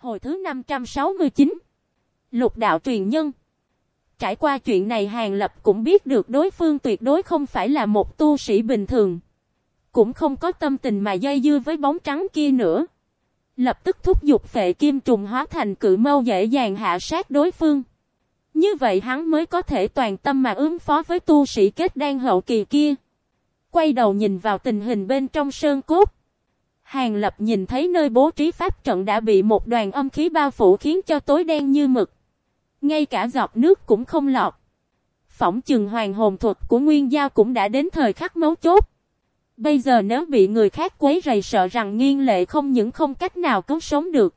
Hồi thứ 569 Lục đạo truyền nhân Trải qua chuyện này Hàng Lập cũng biết được đối phương tuyệt đối không phải là một tu sĩ bình thường. Cũng không có tâm tình mà dây dưa với bóng trắng kia nữa. Lập tức thúc giục phệ kim trùng hóa thành cự mâu dễ dàng hạ sát đối phương. Như vậy hắn mới có thể toàn tâm mà ứng phó với tu sĩ kết đan hậu kỳ kia. Quay đầu nhìn vào tình hình bên trong sơn cốt. Hàng lập nhìn thấy nơi bố trí pháp trận đã bị một đoàn âm khí bao phủ khiến cho tối đen như mực. Ngay cả giọt nước cũng không lọt. Phỏng chừng hoàng hồn thuật của Nguyên Giao cũng đã đến thời khắc mấu chốt. Bây giờ nếu bị người khác quấy rầy sợ rằng nghiên lệ không những không cách nào cứu sống được.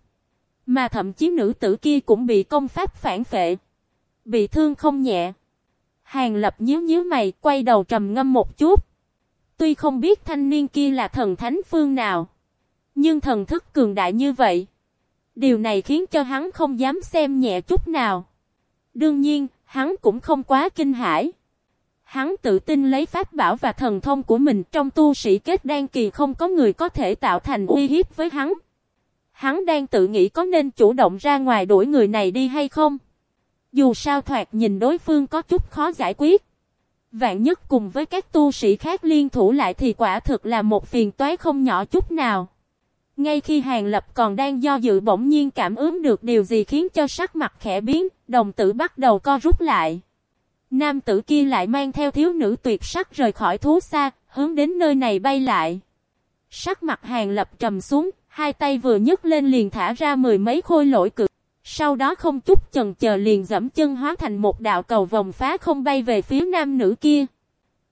Mà thậm chí nữ tử kia cũng bị công pháp phản phệ. Bị thương không nhẹ. Hàng lập nhíu nhíu mày, quay đầu trầm ngâm một chút. Tuy không biết thanh niên kia là thần thánh phương nào. Nhưng thần thức cường đại như vậy. Điều này khiến cho hắn không dám xem nhẹ chút nào. Đương nhiên, hắn cũng không quá kinh hãi. Hắn tự tin lấy pháp bảo và thần thông của mình trong tu sĩ kết đan kỳ không có người có thể tạo thành uy hiếp với hắn. Hắn đang tự nghĩ có nên chủ động ra ngoài đuổi người này đi hay không. Dù sao thoạt nhìn đối phương có chút khó giải quyết. Vạn nhất cùng với các tu sĩ khác liên thủ lại thì quả thực là một phiền toái không nhỏ chút nào. Ngay khi Hàng Lập còn đang do dự bỗng nhiên cảm ứng được điều gì khiến cho sắc mặt khẽ biến, đồng tử bắt đầu co rút lại. Nam tử kia lại mang theo thiếu nữ tuyệt sắc rời khỏi thú xa, hướng đến nơi này bay lại. Sắc mặt Hàng Lập trầm xuống, hai tay vừa nhấc lên liền thả ra mười mấy khôi lỗi cực. Sau đó không chút chần chờ liền dẫm chân hóa thành một đạo cầu vòng phá không bay về phía nam nữ kia.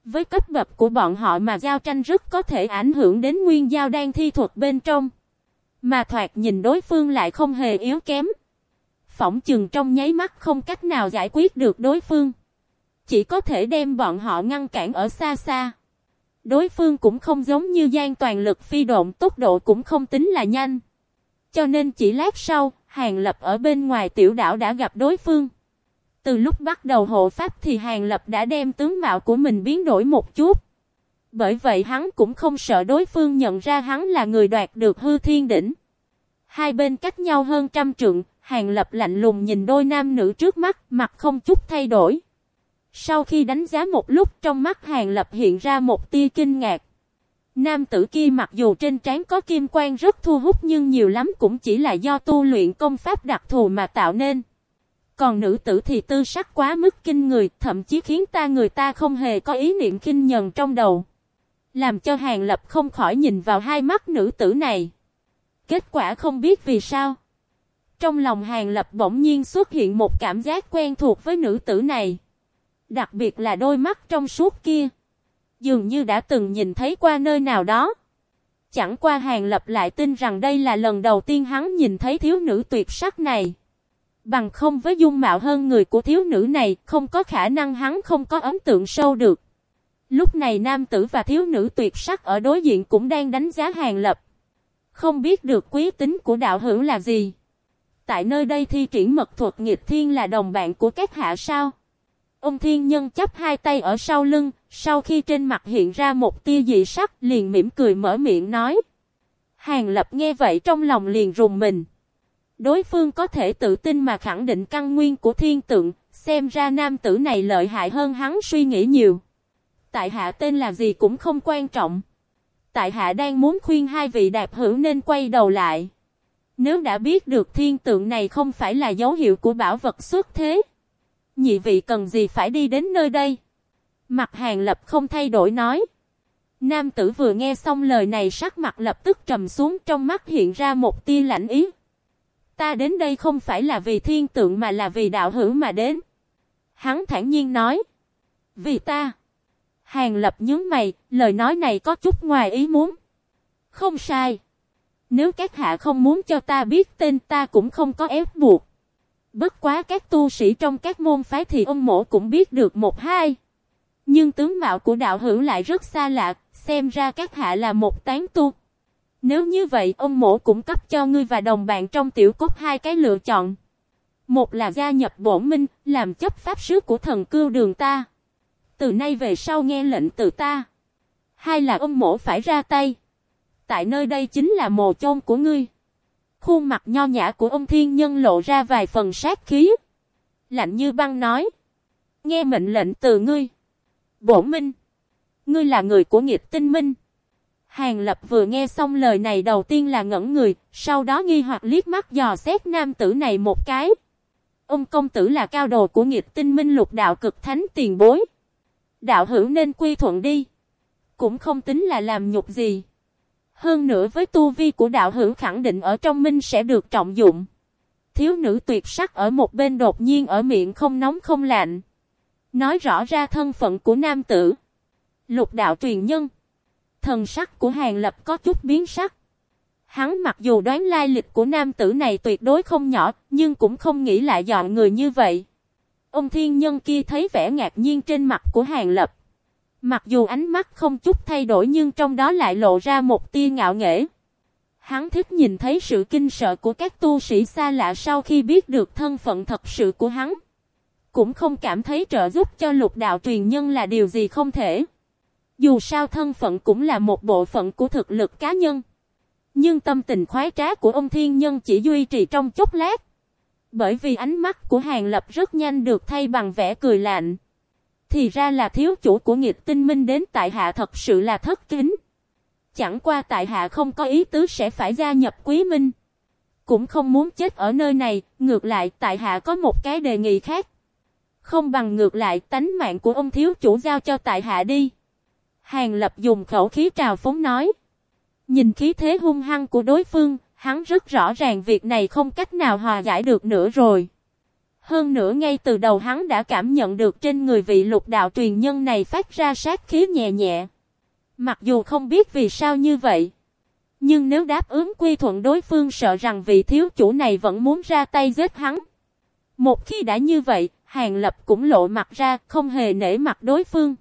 Với cấp bậc của bọn họ mà giao tranh rất có thể ảnh hưởng đến nguyên giao đang thi thuật bên trong. Mà thoạt nhìn đối phương lại không hề yếu kém. Phỏng chừng trong nháy mắt không cách nào giải quyết được đối phương. Chỉ có thể đem bọn họ ngăn cản ở xa xa. Đối phương cũng không giống như gian toàn lực phi độn tốc độ cũng không tính là nhanh. Cho nên chỉ lát sau, Hàng Lập ở bên ngoài tiểu đảo đã gặp đối phương. Từ lúc bắt đầu hộ pháp thì Hàng Lập đã đem tướng mạo của mình biến đổi một chút. Bởi vậy hắn cũng không sợ đối phương nhận ra hắn là người đoạt được hư thiên đỉnh. Hai bên cách nhau hơn trăm trượng, Hàng Lập lạnh lùng nhìn đôi nam nữ trước mắt, mặt không chút thay đổi. Sau khi đánh giá một lúc trong mắt Hàng Lập hiện ra một tia kinh ngạc. Nam tử kia mặc dù trên trán có kim quang rất thu hút nhưng nhiều lắm cũng chỉ là do tu luyện công pháp đặc thù mà tạo nên. Còn nữ tử thì tư sắc quá mức kinh người, thậm chí khiến ta người ta không hề có ý niệm kinh nhần trong đầu. Làm cho Hàng Lập không khỏi nhìn vào hai mắt nữ tử này. Kết quả không biết vì sao. Trong lòng Hàng Lập bỗng nhiên xuất hiện một cảm giác quen thuộc với nữ tử này. Đặc biệt là đôi mắt trong suốt kia. Dường như đã từng nhìn thấy qua nơi nào đó. Chẳng qua Hàng Lập lại tin rằng đây là lần đầu tiên hắn nhìn thấy thiếu nữ tuyệt sắc này. Bằng không với dung mạo hơn người của thiếu nữ này, không có khả năng hắn không có ấn tượng sâu được. Lúc này nam tử và thiếu nữ tuyệt sắc ở đối diện cũng đang đánh giá Hàng Lập. Không biết được quý tính của đạo hữu là gì. Tại nơi đây thi triển mật thuật nghịch thiên là đồng bạn của các hạ sao. Ông thiên nhân chấp hai tay ở sau lưng, sau khi trên mặt hiện ra một tia dị sắc liền mỉm cười mở miệng nói. Hàng lập nghe vậy trong lòng liền rùng mình. Đối phương có thể tự tin mà khẳng định căn nguyên của thiên tượng, xem ra nam tử này lợi hại hơn hắn suy nghĩ nhiều. Tại hạ tên là gì cũng không quan trọng. Tại hạ đang muốn khuyên hai vị đạp hữu nên quay đầu lại. Nếu đã biết được thiên tượng này không phải là dấu hiệu của bảo vật xuất thế. Nhị vị cần gì phải đi đến nơi đây? Mặt hàng lập không thay đổi nói. Nam tử vừa nghe xong lời này sắc mặt lập tức trầm xuống trong mắt hiện ra một tia lạnh ý. Ta đến đây không phải là vì thiên tượng mà là vì đạo hữu mà đến. Hắn thản nhiên nói. Vì ta. Hàng lập nhướng mày, lời nói này có chút ngoài ý muốn. Không sai. Nếu các hạ không muốn cho ta biết tên ta cũng không có ép buộc. Bất quá các tu sĩ trong các môn phái thì ông mổ cũng biết được một hai. Nhưng tướng mạo của đạo hữu lại rất xa lạ, xem ra các hạ là một tán tu. Nếu như vậy ông mổ cũng cấp cho ngươi và đồng bạn trong tiểu cốt hai cái lựa chọn. Một là gia nhập bổn minh, làm chấp pháp sứ của thần cưu đường ta. Từ nay về sau nghe lệnh từ ta. Hai là ông mổ phải ra tay. Tại nơi đây chính là mồ chôn của ngươi. Khuôn mặt nho nhã của ông thiên nhân lộ ra vài phần sát khí. Lạnh như băng nói. Nghe mệnh lệnh từ ngươi. Bổ minh. Ngươi là người của nghiệp tinh minh. Hàng lập vừa nghe xong lời này đầu tiên là ngẩn người, sau đó nghi hoặc liếc mắt dò xét nam tử này một cái. Ông công tử là cao đồ của nghiệp tinh minh lục đạo cực thánh tiền bối. Đạo hữu nên quy thuận đi. Cũng không tính là làm nhục gì. Hơn nữa với tu vi của đạo hữu khẳng định ở trong minh sẽ được trọng dụng. Thiếu nữ tuyệt sắc ở một bên đột nhiên ở miệng không nóng không lạnh. Nói rõ ra thân phận của nam tử. Lục đạo truyền nhân. Thần sắc của Hàng Lập có chút biến sắc. Hắn mặc dù đoán lai lịch của nam tử này tuyệt đối không nhỏ, nhưng cũng không nghĩ lại dọn người như vậy. Ông thiên nhân kia thấy vẻ ngạc nhiên trên mặt của Hàng Lập. Mặc dù ánh mắt không chút thay đổi nhưng trong đó lại lộ ra một tia ngạo nghễ. Hắn thích nhìn thấy sự kinh sợ của các tu sĩ xa lạ sau khi biết được thân phận thật sự của hắn. Cũng không cảm thấy trợ giúp cho lục đạo truyền nhân là điều gì không thể. Dù sao thân phận cũng là một bộ phận của thực lực cá nhân. Nhưng tâm tình khoái trá của ông thiên nhân chỉ duy trì trong chốc lát. Bởi vì ánh mắt của Hàng Lập rất nhanh được thay bằng vẻ cười lạnh. Thì ra là thiếu chủ của nghịch tinh minh đến tại hạ thật sự là thất kính. Chẳng qua tại hạ không có ý tứ sẽ phải gia nhập quý minh. Cũng không muốn chết ở nơi này, ngược lại tại hạ có một cái đề nghị khác. Không bằng ngược lại tánh mạng của ông thiếu chủ giao cho tại hạ đi. Hàng lập dùng khẩu khí trào phóng nói. Nhìn khí thế hung hăng của đối phương, hắn rất rõ ràng việc này không cách nào hòa giải được nữa rồi. Hơn nữa ngay từ đầu hắn đã cảm nhận được trên người vị lục đạo truyền nhân này phát ra sát khí nhẹ nhẹ. Mặc dù không biết vì sao như vậy. Nhưng nếu đáp ứng quy thuận đối phương sợ rằng vị thiếu chủ này vẫn muốn ra tay giết hắn. Một khi đã như vậy, Hàng Lập cũng lộ mặt ra, không hề nể mặt đối phương.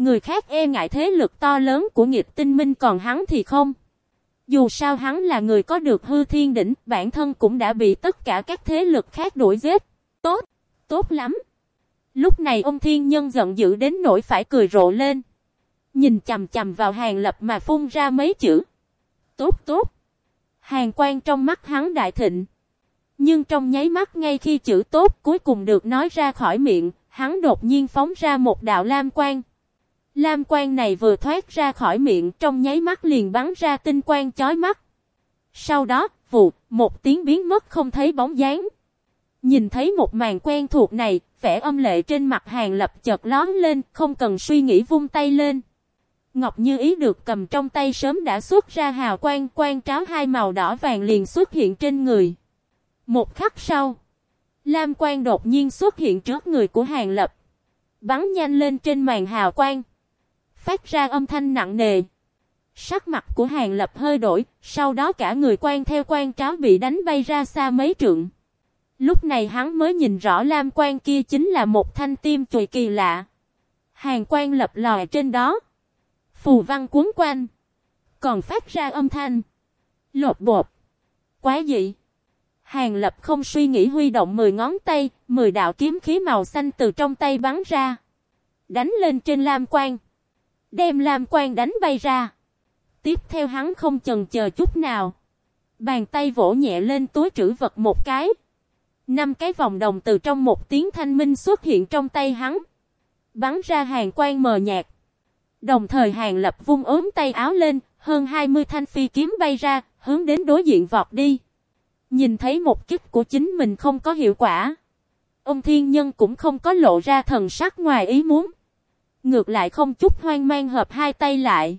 Người khác e ngại thế lực to lớn của nghịch tinh minh còn hắn thì không. Dù sao hắn là người có được hư thiên đỉnh, bản thân cũng đã bị tất cả các thế lực khác đuổi giết. Tốt, tốt lắm. Lúc này ông thiên nhân giận dữ đến nỗi phải cười rộ lên. Nhìn chầm chầm vào hàng lập mà phun ra mấy chữ. Tốt tốt. Hàng quan trong mắt hắn đại thịnh. Nhưng trong nháy mắt ngay khi chữ tốt cuối cùng được nói ra khỏi miệng, hắn đột nhiên phóng ra một đạo lam quan. Lam quan này vừa thoát ra khỏi miệng trong nháy mắt liền bắn ra tinh quang chói mắt. Sau đó, vụ, một tiếng biến mất không thấy bóng dáng. Nhìn thấy một màn quen thuộc này, vẻ âm lệ trên mặt hàng lập chợt lón lên, không cần suy nghĩ vung tay lên. Ngọc Như Ý được cầm trong tay sớm đã xuất ra hào quang, quang tráo hai màu đỏ vàng liền xuất hiện trên người. Một khắc sau, Lam quang đột nhiên xuất hiện trước người của hàng lập. Bắn nhanh lên trên màn hào quang. Phát ra âm thanh nặng nề. Sắc mặt của hàng lập hơi đổi, sau đó cả người quan theo quan tráo bị đánh bay ra xa mấy trượng. Lúc này hắn mới nhìn rõ lam quan kia chính là một thanh tim chùy kỳ lạ. Hàng quan lập lòi trên đó. Phù văn cuốn quanh. Còn phát ra âm thanh. Lột bột. Quá dị. Hàng lập không suy nghĩ huy động 10 ngón tay, 10 đạo kiếm khí màu xanh từ trong tay bắn ra. Đánh lên trên lam quan. Đem lam quan đánh bay ra. Tiếp theo hắn không chần chờ chút nào. Bàn tay vỗ nhẹ lên túi trữ vật một cái. Năm cái vòng đồng từ trong một tiếng thanh minh xuất hiện trong tay hắn. Bắn ra hàng quang mờ nhạt. Đồng thời hàng lập vung ốm tay áo lên, hơn 20 thanh phi kiếm bay ra, hướng đến đối diện vọt đi. Nhìn thấy một kích của chính mình không có hiệu quả. Ông thiên nhân cũng không có lộ ra thần sắc ngoài ý muốn. Ngược lại không chút hoang mang hợp hai tay lại.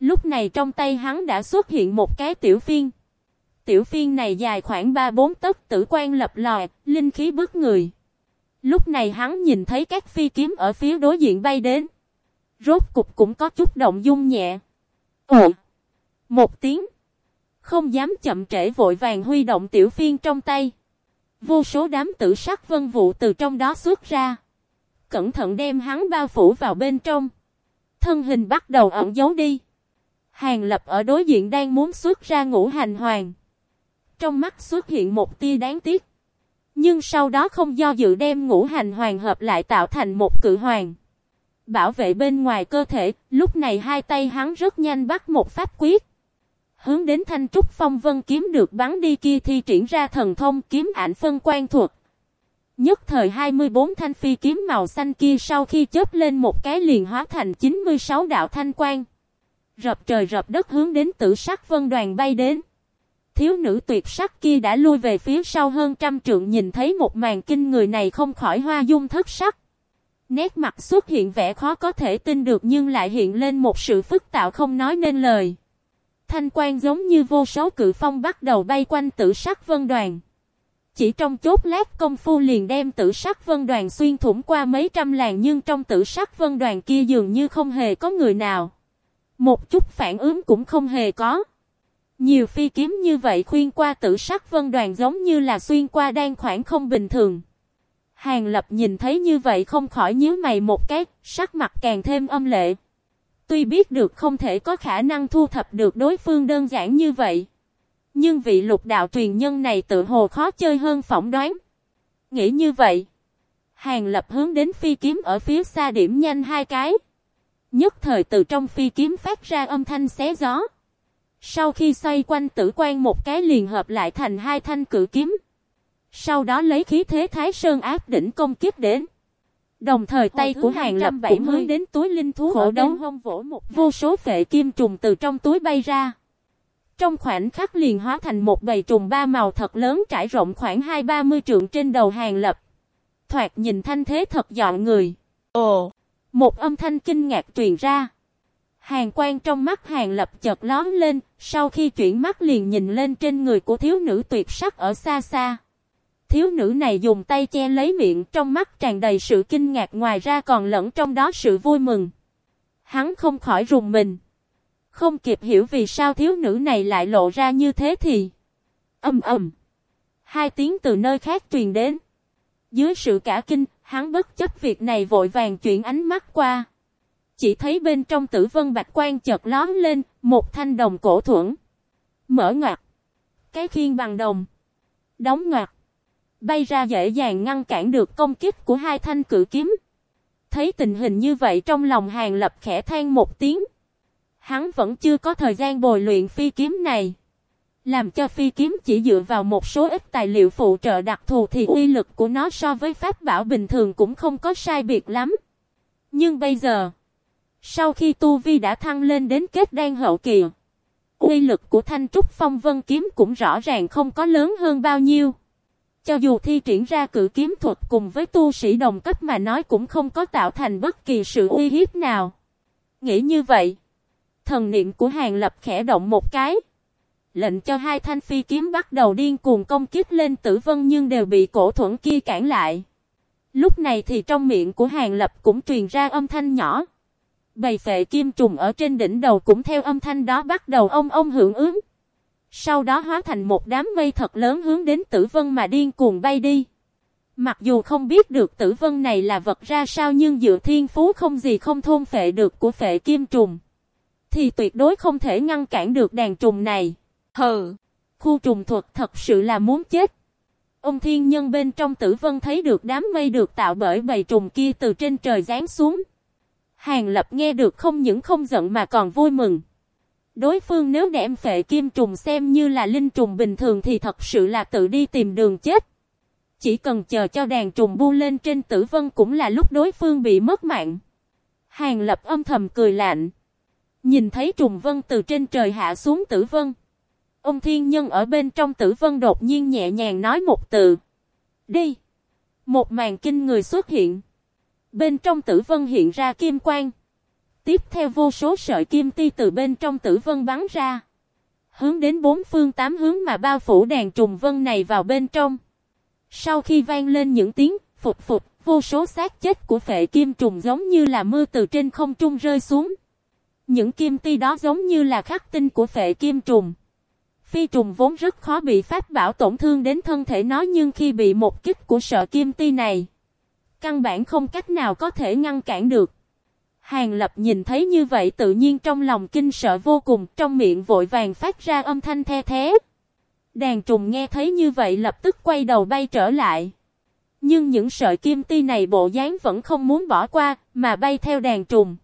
Lúc này trong tay hắn đã xuất hiện một cái tiểu phiên. Tiểu phiên này dài khoảng 3-4 tấc tử quan lập lòi, linh khí bức người. Lúc này hắn nhìn thấy các phi kiếm ở phía đối diện bay đến. Rốt cục cũng có chút động dung nhẹ. Ồ! Một tiếng. Không dám chậm trễ vội vàng huy động tiểu phiên trong tay. Vô số đám tử sắc vân vụ từ trong đó xuất ra. Cẩn thận đem hắn bao phủ vào bên trong. Thân hình bắt đầu ẩn giấu đi. Hàng lập ở đối diện đang muốn xuất ra ngũ hành hoàng. Trong mắt xuất hiện một tia đáng tiếc. Nhưng sau đó không do dự đem ngũ hành hoàng hợp lại tạo thành một cự hoàng. Bảo vệ bên ngoài cơ thể, lúc này hai tay hắn rất nhanh bắt một pháp quyết. Hướng đến thanh trúc phong vân kiếm được bắn đi kia thi triển ra thần thông kiếm ảnh phân quan thuật. Nhất thời 24 thanh phi kiếm màu xanh kia sau khi chớp lên một cái liền hóa thành 96 đạo thanh quan. Rập trời rập đất hướng đến tử sắc vân đoàn bay đến. Thiếu nữ tuyệt sắc kia đã lui về phía sau hơn trăm trượng nhìn thấy một màn kinh người này không khỏi hoa dung thất sắc. Nét mặt xuất hiện vẻ khó có thể tin được nhưng lại hiện lên một sự phức tạo không nói nên lời. Thanh quan giống như vô số cự phong bắt đầu bay quanh tử sắc vân đoàn. Chỉ trong chốt lát công phu liền đem tử sắc vân đoàn xuyên thủng qua mấy trăm làng nhưng trong tử sắc vân đoàn kia dường như không hề có người nào. Một chút phản ứng cũng không hề có. Nhiều phi kiếm như vậy khuyên qua tử sắc vân đoàn giống như là xuyên qua đang khoảng không bình thường. Hàng lập nhìn thấy như vậy không khỏi nhíu mày một cái, sắc mặt càng thêm âm lệ. Tuy biết được không thể có khả năng thu thập được đối phương đơn giản như vậy. Nhưng vị lục đạo truyền nhân này tự hồ khó chơi hơn phỏng đoán. Nghĩ như vậy. Hàng lập hướng đến phi kiếm ở phía xa điểm nhanh hai cái. Nhất thời từ trong phi kiếm phát ra âm thanh xé gió. Sau khi xoay quanh tử quan một cái liền hợp lại thành hai thanh cử kiếm. Sau đó lấy khí thế Thái Sơn áp đỉnh công kiếp đến. Đồng thời tay của hàng lập cũng hướng đến túi linh thú khổ đấu hông vỗ một vô số phệ kim trùng từ trong túi bay ra. Trong khoảnh khắc liền hóa thành một bầy trùng ba màu thật lớn trải rộng khoảng hai ba mươi trượng trên đầu hàng lập. Thoạt nhìn thanh thế thật dọn người. Ồ! Một âm thanh kinh ngạc truyền ra. Hàng quan trong mắt hàng lập chợt lón lên, sau khi chuyển mắt liền nhìn lên trên người của thiếu nữ tuyệt sắc ở xa xa. Thiếu nữ này dùng tay che lấy miệng trong mắt tràn đầy sự kinh ngạc ngoài ra còn lẫn trong đó sự vui mừng. Hắn không khỏi rùng mình. Không kịp hiểu vì sao thiếu nữ này lại lộ ra như thế thì. Âm ầm. Hai tiếng từ nơi khác truyền đến. Dưới sự cả kinh, hắn bất chấp việc này vội vàng chuyển ánh mắt qua. Chỉ thấy bên trong tử vân bạch quan chợt lón lên, một thanh đồng cổ thuẫn. Mở ngoặt. Cái khiên bằng đồng. Đóng ngoặt. Bay ra dễ dàng ngăn cản được công kích của hai thanh cử kiếm. Thấy tình hình như vậy trong lòng hàng lập khẽ than một tiếng. Hắn vẫn chưa có thời gian bồi luyện phi kiếm này. Làm cho phi kiếm chỉ dựa vào một số ít tài liệu phụ trợ đặc thù thì uy lực của nó so với pháp bảo bình thường cũng không có sai biệt lắm. Nhưng bây giờ, sau khi Tu Vi đã thăng lên đến kết đan hậu kỳ, uy lực của thanh trúc phong vân kiếm cũng rõ ràng không có lớn hơn bao nhiêu. Cho dù thi triển ra cử kiếm thuật cùng với tu sĩ đồng cấp mà nói cũng không có tạo thành bất kỳ sự uy hiếp nào. Nghĩ như vậy, thần niệm của hàng lập khẽ động một cái. Lệnh cho hai thanh phi kiếm bắt đầu điên cuồng công kích lên tử vân nhưng đều bị cổ thuẫn kia cản lại. Lúc này thì trong miệng của hàng lập cũng truyền ra âm thanh nhỏ. Bầy phệ kim trùng ở trên đỉnh đầu cũng theo âm thanh đó bắt đầu ông ông hưởng ứng. Sau đó hóa thành một đám mây thật lớn hướng đến tử vân mà điên cuồng bay đi. Mặc dù không biết được tử vân này là vật ra sao nhưng dựa thiên phú không gì không thôn phệ được của phệ kim trùng. Thì tuyệt đối không thể ngăn cản được đàn trùng này. Hừ, khu trùng thuật thật sự là muốn chết. Ông thiên nhân bên trong tử vân thấy được đám mây được tạo bởi bầy trùng kia từ trên trời giáng xuống. Hàng lập nghe được không những không giận mà còn vui mừng. Đối phương nếu đem phệ kim trùng xem như là linh trùng bình thường thì thật sự là tự đi tìm đường chết. Chỉ cần chờ cho đàn trùng bu lên trên tử vân cũng là lúc đối phương bị mất mạng. Hàng lập âm thầm cười lạnh. Nhìn thấy trùng vân từ trên trời hạ xuống tử vân. Ông thiên nhân ở bên trong tử vân đột nhiên nhẹ nhàng nói một từ. Đi. Một màn kinh người xuất hiện. Bên trong tử vân hiện ra kim quang. Tiếp theo vô số sợi kim ti từ bên trong tử vân bắn ra. Hướng đến bốn phương tám hướng mà bao phủ đàn trùng vân này vào bên trong. Sau khi vang lên những tiếng phục phục, vô số xác chết của phệ kim trùng giống như là mưa từ trên không trung rơi xuống. Những kim ti đó giống như là khắc tinh của phệ kim trùng. Phi trùng vốn rất khó bị pháp bảo tổn thương đến thân thể nó nhưng khi bị một kích của sợ kim ti này, căn bản không cách nào có thể ngăn cản được. Hàng lập nhìn thấy như vậy tự nhiên trong lòng kinh sợ vô cùng, trong miệng vội vàng phát ra âm thanh the thế. Đàn trùng nghe thấy như vậy lập tức quay đầu bay trở lại. Nhưng những sợi kim ti này bộ dáng vẫn không muốn bỏ qua, mà bay theo đàn trùng.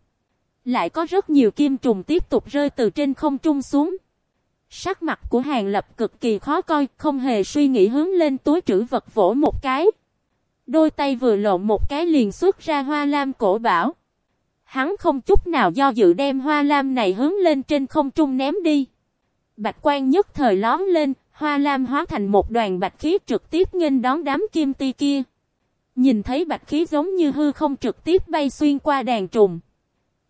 Lại có rất nhiều kim trùng tiếp tục rơi từ trên không trung xuống. Sắc mặt của Hàng Lập cực kỳ khó coi, không hề suy nghĩ hướng lên túi trữ vật vỗ một cái. Đôi tay vừa lộn một cái liền xuất ra hoa lam cổ bảo. Hắn không chút nào do dự đem hoa lam này hướng lên trên không trung ném đi. Bạch quan nhất thời lón lên, hoa lam hóa thành một đoàn bạch khí trực tiếp nghênh đón đám kim ti kia. Nhìn thấy bạch khí giống như hư không trực tiếp bay xuyên qua đàn trùng.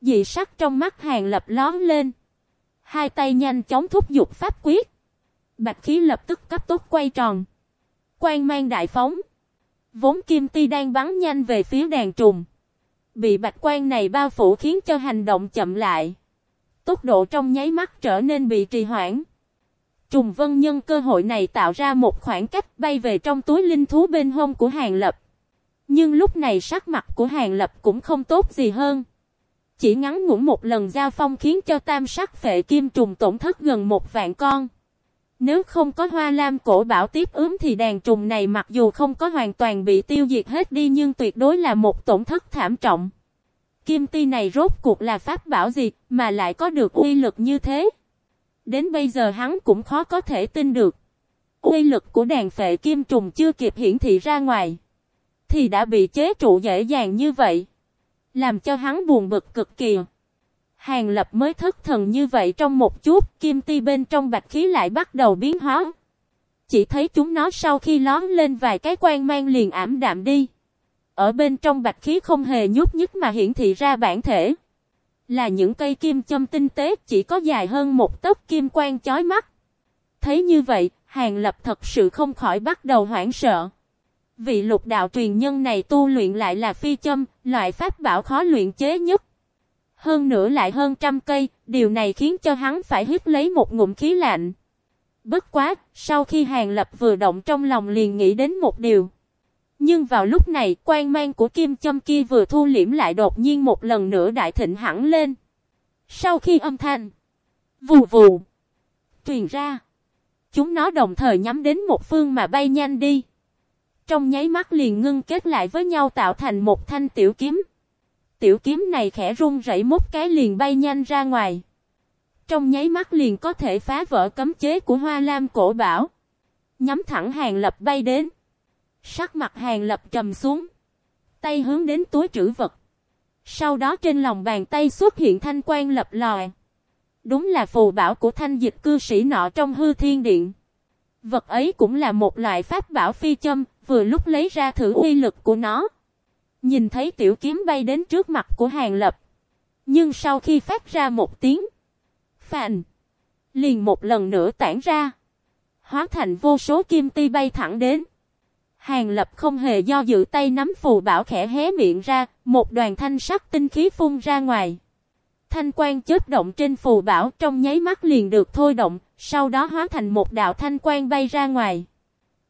Dị sắc trong mắt hàng lập lón lên. Hai tay nhanh chóng thúc giục pháp quyết. Bạch khí lập tức cấp tốc quay tròn. Quang mang đại phóng. Vốn kim ti đang bắn nhanh về phía đàn trùng. Bị bạch quan này bao phủ khiến cho hành động chậm lại. Tốc độ trong nháy mắt trở nên bị trì hoãn. Trùng vân nhân cơ hội này tạo ra một khoảng cách bay về trong túi linh thú bên hông của hàng lập. Nhưng lúc này sắc mặt của hàng lập cũng không tốt gì hơn. Chỉ ngắn ngủn một lần giao phong khiến cho tam sắc phệ kim trùng tổn thất gần một vạn con. Nếu không có hoa lam cổ bảo tiếp ướm thì đàn trùng này mặc dù không có hoàn toàn bị tiêu diệt hết đi nhưng tuyệt đối là một tổn thất thảm trọng. Kim ti này rốt cuộc là pháp bảo gì mà lại có được uy lực như thế? Đến bây giờ hắn cũng khó có thể tin được. Uy lực của đàn phệ kim trùng chưa kịp hiển thị ra ngoài. Thì đã bị chế trụ dễ dàng như vậy. Làm cho hắn buồn bực cực kỳ. Hàng lập mới thất thần như vậy trong một chút, kim ti bên trong bạch khí lại bắt đầu biến hóa. Chỉ thấy chúng nó sau khi lón lên vài cái quan mang liền ảm đạm đi. Ở bên trong bạch khí không hề nhúc nhích mà hiển thị ra bản thể. Là những cây kim châm tinh tế chỉ có dài hơn một tấc kim quang chói mắt. Thấy như vậy, Hàng Lập thật sự không khỏi bắt đầu hoảng sợ. Vị lục đạo truyền nhân này tu luyện lại là phi châm, loại pháp bảo khó luyện chế nhất. Hơn nữa lại hơn trăm cây, điều này khiến cho hắn phải hít lấy một ngụm khí lạnh. Bất quá, sau khi Hàng Lập vừa động trong lòng liền nghĩ đến một điều. Nhưng vào lúc này, quan mang của kim châm kia vừa thu liễm lại đột nhiên một lần nữa đại thịnh hẳn lên. Sau khi âm thanh, vù vù, truyền ra, chúng nó đồng thời nhắm đến một phương mà bay nhanh đi. Trong nháy mắt liền ngưng kết lại với nhau tạo thành một thanh tiểu kiếm. Tiểu kiếm này khẽ rung rẩy một cái liền bay nhanh ra ngoài. Trong nháy mắt liền có thể phá vỡ cấm chế của hoa lam cổ bảo. Nhắm thẳng hàng lập bay đến. Sắc mặt hàng lập trầm xuống. Tay hướng đến túi trữ vật. Sau đó trên lòng bàn tay xuất hiện thanh quan lập lòi. Đúng là phù bảo của thanh dịch cư sĩ nọ trong hư thiên điện. Vật ấy cũng là một loại pháp bảo phi châm, vừa lúc lấy ra thử uy lực của nó. Nhìn thấy tiểu kiếm bay đến trước mặt của hàng lập. Nhưng sau khi phát ra một tiếng. Phàn. Liền một lần nữa tản ra. Hóa thành vô số kim ti bay thẳng đến. Hàng lập không hề do dự tay nắm phù bảo khẽ hé miệng ra. Một đoàn thanh sắc tinh khí phun ra ngoài. Thanh quan chớp động trên phù bảo trong nháy mắt liền được thôi động. Sau đó hóa thành một đạo thanh quan bay ra ngoài.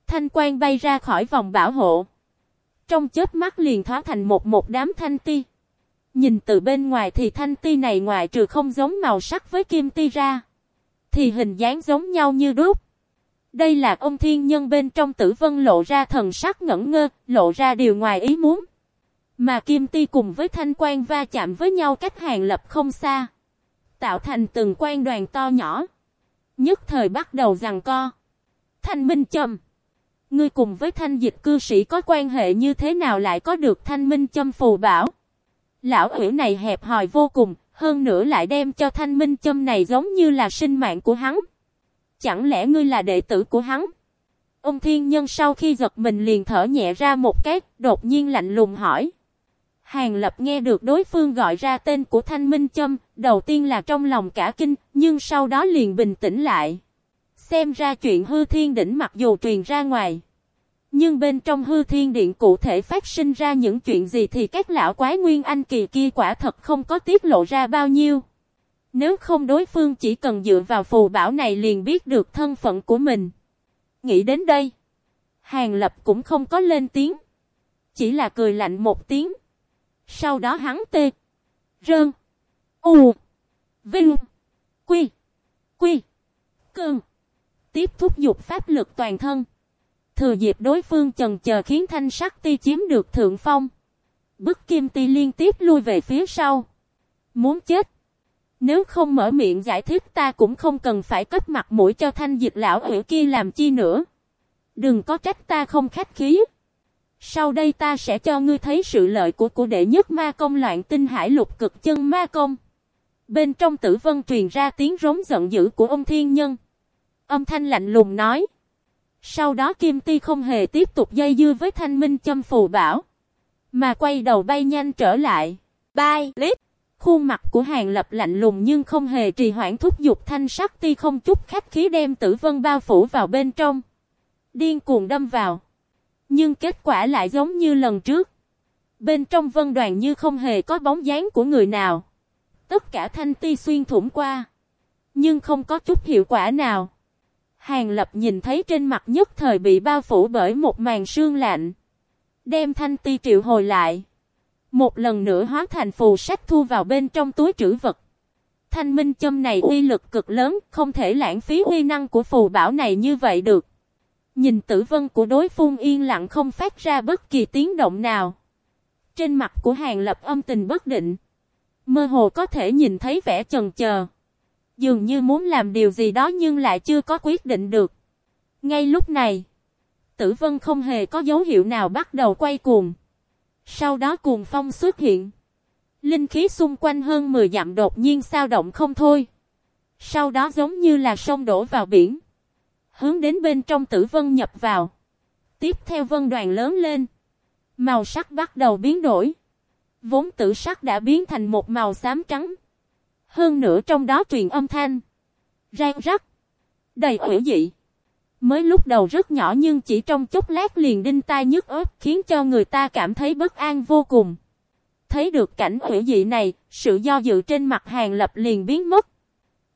Thanh quan bay ra khỏi vòng bảo hộ. Trong chớp mắt liền thoát thành một một đám thanh ti. Nhìn từ bên ngoài thì thanh ti này ngoài trừ không giống màu sắc với kim ti ra. Thì hình dáng giống nhau như đúc. Đây là ông thiên nhân bên trong tử vân lộ ra thần sắc ngẩn ngơ, lộ ra điều ngoài ý muốn. Mà kim ti cùng với thanh quan va chạm với nhau cách hàng lập không xa. Tạo thành từng quan đoàn to nhỏ. Nhất thời bắt đầu rằng co. Thanh minh châm. Ngươi cùng với thanh dịch cư sĩ có quan hệ như thế nào lại có được thanh minh châm phù bảo? Lão ủy này hẹp hòi vô cùng, hơn nữa lại đem cho thanh minh châm này giống như là sinh mạng của hắn. Chẳng lẽ ngươi là đệ tử của hắn? Ông thiên nhân sau khi giật mình liền thở nhẹ ra một cái, đột nhiên lạnh lùng hỏi. Hàng lập nghe được đối phương gọi ra tên của thanh minh châm, đầu tiên là trong lòng cả kinh, nhưng sau đó liền bình tĩnh lại. Xem ra chuyện hư thiên đỉnh mặc dù truyền ra ngoài. Nhưng bên trong hư thiên điện cụ thể phát sinh ra những chuyện gì thì các lão quái nguyên anh kỳ kia quả thật không có tiết lộ ra bao nhiêu. Nếu không đối phương chỉ cần dựa vào phù bảo này liền biết được thân phận của mình. Nghĩ đến đây. Hàng lập cũng không có lên tiếng. Chỉ là cười lạnh một tiếng. Sau đó hắn tê. Rơn. U. Vinh. Quy. Quy. cường tiếp thúc dục pháp lực toàn thân. Thừa dịp đối phương chần chờ khiến thanh sắc ti chiếm được thượng phong. Bức kim ti liên tiếp lui về phía sau. Muốn chết. Nếu không mở miệng giải thích ta cũng không cần phải cấp mặt mũi cho thanh dịch lão hữu kia làm chi nữa. Đừng có trách ta không khách khí. Sau đây ta sẽ cho ngươi thấy sự lợi của của đệ nhất ma công loạn tinh hải lục cực chân ma công. Bên trong tử vân truyền ra tiếng rống giận dữ của ông thiên nhân. Âm thanh lạnh lùng nói. Sau đó Kim Ti không hề tiếp tục dây dưa với thanh minh châm phù bảo. Mà quay đầu bay nhanh trở lại. Bay, lít. Khuôn mặt của hàng lập lạnh lùng nhưng không hề trì hoãn thúc giục thanh sắc ti không chút khách khí đem tử vân bao phủ vào bên trong. Điên cuồng đâm vào. Nhưng kết quả lại giống như lần trước. Bên trong vân đoàn như không hề có bóng dáng của người nào. Tất cả thanh ti xuyên thủng qua. Nhưng không có chút hiệu quả nào. Hàng lập nhìn thấy trên mặt nhất thời bị bao phủ bởi một màn sương lạnh. Đem thanh ti triệu hồi lại. Một lần nữa hóa thành phù sách thu vào bên trong túi trữ vật. Thanh minh châm này uy lực cực lớn, không thể lãng phí uy năng của phù bảo này như vậy được. Nhìn tử vân của đối phương yên lặng không phát ra bất kỳ tiếng động nào. Trên mặt của hàng lập âm tình bất định. Mơ hồ có thể nhìn thấy vẻ chần chờ. Dường như muốn làm điều gì đó nhưng lại chưa có quyết định được. Ngay lúc này, tử vân không hề có dấu hiệu nào bắt đầu quay cuồng. Sau đó cuồng phong xuất hiện. Linh khí xung quanh hơn 10 dặm đột nhiên sao động không thôi. Sau đó giống như là sông đổ vào biển. Hướng đến bên trong tử vân nhập vào. Tiếp theo vân đoàn lớn lên. Màu sắc bắt đầu biến đổi. Vốn tử sắc đã biến thành một màu xám trắng. Hơn nữa trong đó truyền âm thanh. Rang rắc. Đầy ủy dị. Mới lúc đầu rất nhỏ nhưng chỉ trong chốc lát liền đinh tai nhức ớt khiến cho người ta cảm thấy bất an vô cùng. Thấy được cảnh ủy dị này, sự do dự trên mặt hàng lập liền biến mất.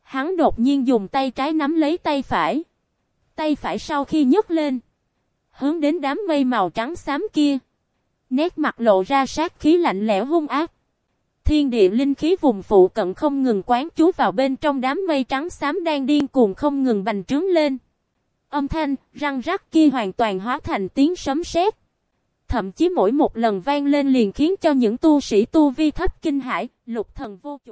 Hắn đột nhiên dùng tay trái nắm lấy tay phải. Tay phải sau khi nhấc lên. Hướng đến đám mây màu trắng xám kia. Nét mặt lộ ra sát khí lạnh lẽo hung ác. Thiên địa linh khí vùng phụ cận không ngừng quán chú vào bên trong đám mây trắng xám đang điên cuồng không ngừng bành trướng lên. Âm thanh, răng rắc kia hoàn toàn hóa thành tiếng sấm sét. Thậm chí mỗi một lần vang lên liền khiến cho những tu sĩ tu vi thấp kinh hải, lục thần vô chủ.